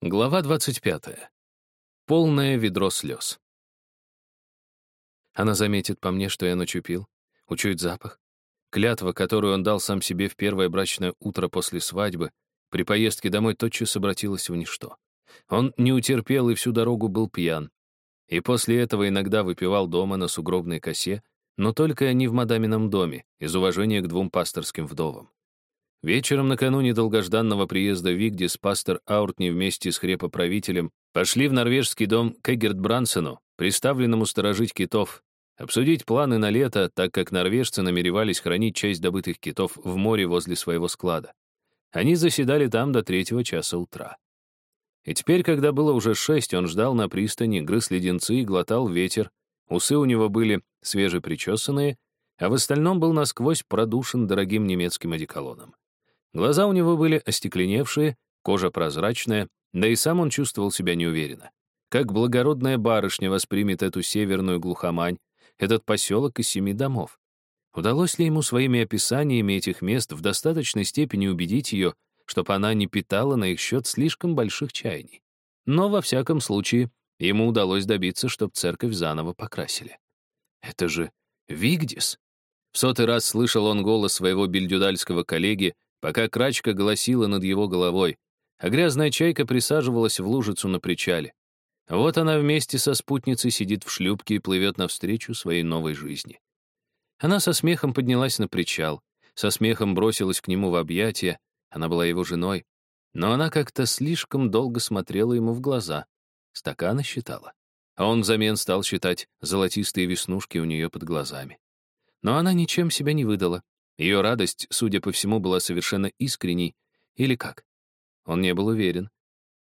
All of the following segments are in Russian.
Глава 25. Полное ведро слез. Она заметит по мне, что я ночью пил, учует запах. Клятва, которую он дал сам себе в первое брачное утро после свадьбы, при поездке домой тотчас обратилась в ничто. Он не утерпел и всю дорогу был пьян. И после этого иногда выпивал дома на сугробной косе, но только не в мадамином доме, из уважения к двум пасторским вдовам. Вечером накануне долгожданного приезда Вигдис пастор Ауртни вместе с хрепоправителем пошли в норвежский дом к Эггерт Брансену, приставленному сторожить китов, обсудить планы на лето, так как норвежцы намеревались хранить часть добытых китов в море возле своего склада. Они заседали там до третьего часа утра. И теперь, когда было уже шесть, он ждал на пристани, грыз леденцы и глотал ветер, усы у него были свежепричесанные, а в остальном был насквозь продушен дорогим немецким одеколоном. Глаза у него были остекленевшие, кожа прозрачная, да и сам он чувствовал себя неуверенно. Как благородная барышня воспримет эту северную глухомань, этот поселок из семи домов? Удалось ли ему своими описаниями этих мест в достаточной степени убедить ее, чтобы она не питала на их счет слишком больших чаяний? Но, во всяком случае, ему удалось добиться, чтобы церковь заново покрасили. Это же Вигдис! В сотый раз слышал он голос своего бельдюдальского коллеги, пока крачка голосила над его головой, а грязная чайка присаживалась в лужицу на причале. Вот она вместе со спутницей сидит в шлюпке и плывет навстречу своей новой жизни. Она со смехом поднялась на причал, со смехом бросилась к нему в объятия, она была его женой, но она как-то слишком долго смотрела ему в глаза, стаканы считала, а он взамен стал считать золотистые веснушки у нее под глазами. Но она ничем себя не выдала, ее радость, судя по всему, была совершенно искренней. Или как? Он не был уверен.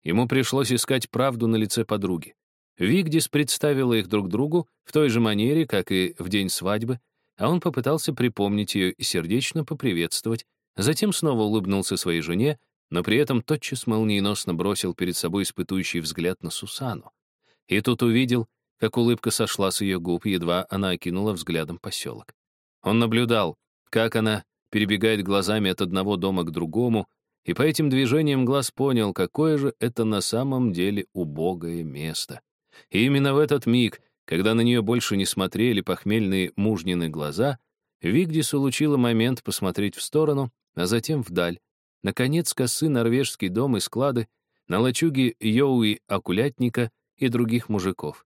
Ему пришлось искать правду на лице подруги. Вигдис представила их друг другу в той же манере, как и в день свадьбы, а он попытался припомнить ее и сердечно поприветствовать, затем снова улыбнулся своей жене, но при этом тотчас молниеносно бросил перед собой испытующий взгляд на Сусану. И тут увидел, как улыбка сошла с ее губ, едва она окинула взглядом поселок. Он наблюдал, как она перебегает глазами от одного дома к другому, и по этим движениям глаз понял, какое же это на самом деле убогое место. И именно в этот миг, когда на нее больше не смотрели похмельные мужнины глаза, Вигдис улучила момент посмотреть в сторону, а затем вдаль. Наконец, косы норвежский дом и склады, на лачуге Йоуи Акулятника и других мужиков.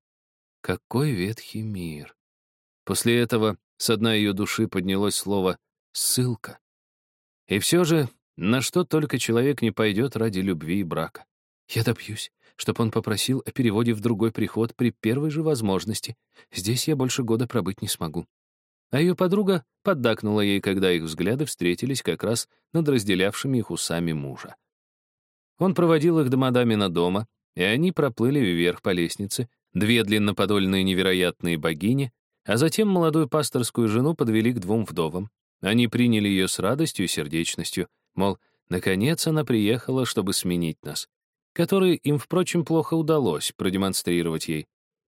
Какой ветхий мир! После этого с дна ее души поднялось слово «ссылка». И все же, на что только человек не пойдет ради любви и брака. Я добьюсь, чтобы он попросил о переводе в другой приход при первой же возможности. Здесь я больше года пробыть не смогу. А ее подруга поддакнула ей, когда их взгляды встретились как раз над разделявшими их усами мужа. Он проводил их до мадамина дома, и они проплыли вверх по лестнице, две длинноподольные невероятные богини, а затем молодую пасторскую жену подвели к двум вдовам. Они приняли ее с радостью и сердечностью, мол, наконец она приехала, чтобы сменить нас, который им, впрочем, плохо удалось продемонстрировать ей.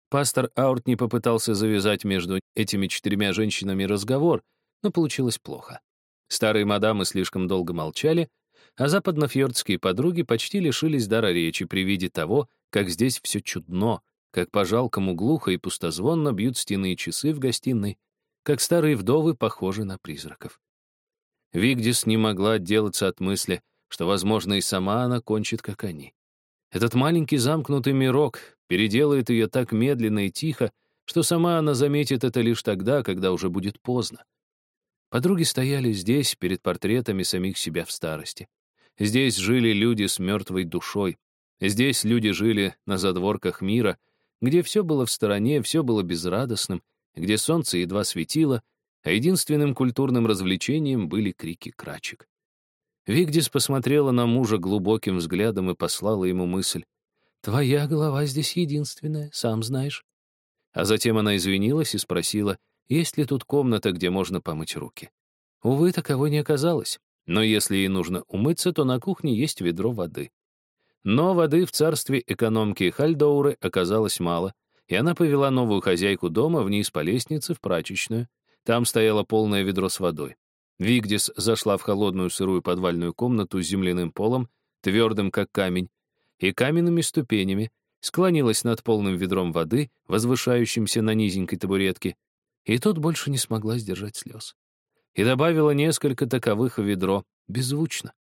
Пастор Аурт не попытался завязать между этими четырьмя женщинами разговор, но получилось плохо. Старые мадамы слишком долго молчали, а западнофьордские подруги почти лишились дара речи при виде того, как здесь все чудно, как по жалкому глухо и пустозвонно бьют стены часы в гостиной, как старые вдовы похожи на призраков. Вигдис не могла отделаться от мысли, что, возможно, и сама она кончит, как они. Этот маленький замкнутый мирок переделает ее так медленно и тихо, что сама она заметит это лишь тогда, когда уже будет поздно. Подруги стояли здесь, перед портретами самих себя в старости. Здесь жили люди с мертвой душой. Здесь люди жили на задворках мира, где все было в стороне, все было безрадостным, где солнце едва светило, а единственным культурным развлечением были крики крачек. Вигдис посмотрела на мужа глубоким взглядом и послала ему мысль. «Твоя голова здесь единственная, сам знаешь». А затем она извинилась и спросила, есть ли тут комната, где можно помыть руки. Увы, таковой не оказалось, но если ей нужно умыться, то на кухне есть ведро воды. Но воды в царстве экономки Хальдоуры оказалось мало, и она повела новую хозяйку дома вниз по лестнице в прачечную. Там стояло полное ведро с водой. Вигдис зашла в холодную сырую подвальную комнату с земляным полом, твердым как камень, и каменными ступенями, склонилась над полным ведром воды, возвышающимся на низенькой табуретке, и тут больше не смогла сдержать слез. И добавила несколько таковых в ведро, беззвучно.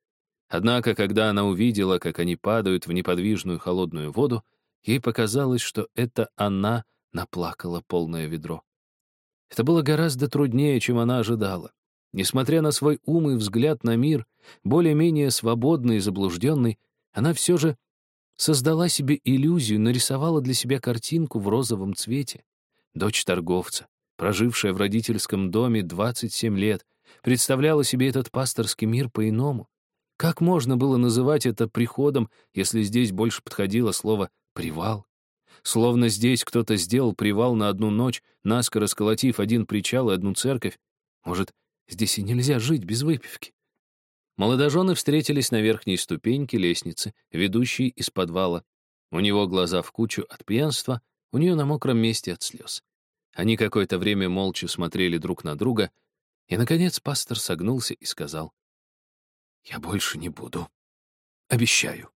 Однако, когда она увидела, как они падают в неподвижную холодную воду, ей показалось, что это она наплакала полное ведро. Это было гораздо труднее, чем она ожидала. Несмотря на свой ум и взгляд на мир, более-менее свободный и заблужденный, она все же создала себе иллюзию, нарисовала для себя картинку в розовом цвете. Дочь торговца, прожившая в родительском доме 27 лет, представляла себе этот пасторский мир по-иному. Как можно было называть это приходом, если здесь больше подходило слово «привал»? Словно здесь кто-то сделал привал на одну ночь, наскоро сколотив один причал и одну церковь. Может, здесь и нельзя жить без выпивки? Молодожены встретились на верхней ступеньке лестницы, ведущей из подвала. У него глаза в кучу от пьянства, у нее на мокром месте от слез. Они какое-то время молча смотрели друг на друга, и, наконец, пастор согнулся и сказал, «Я больше не буду. Обещаю».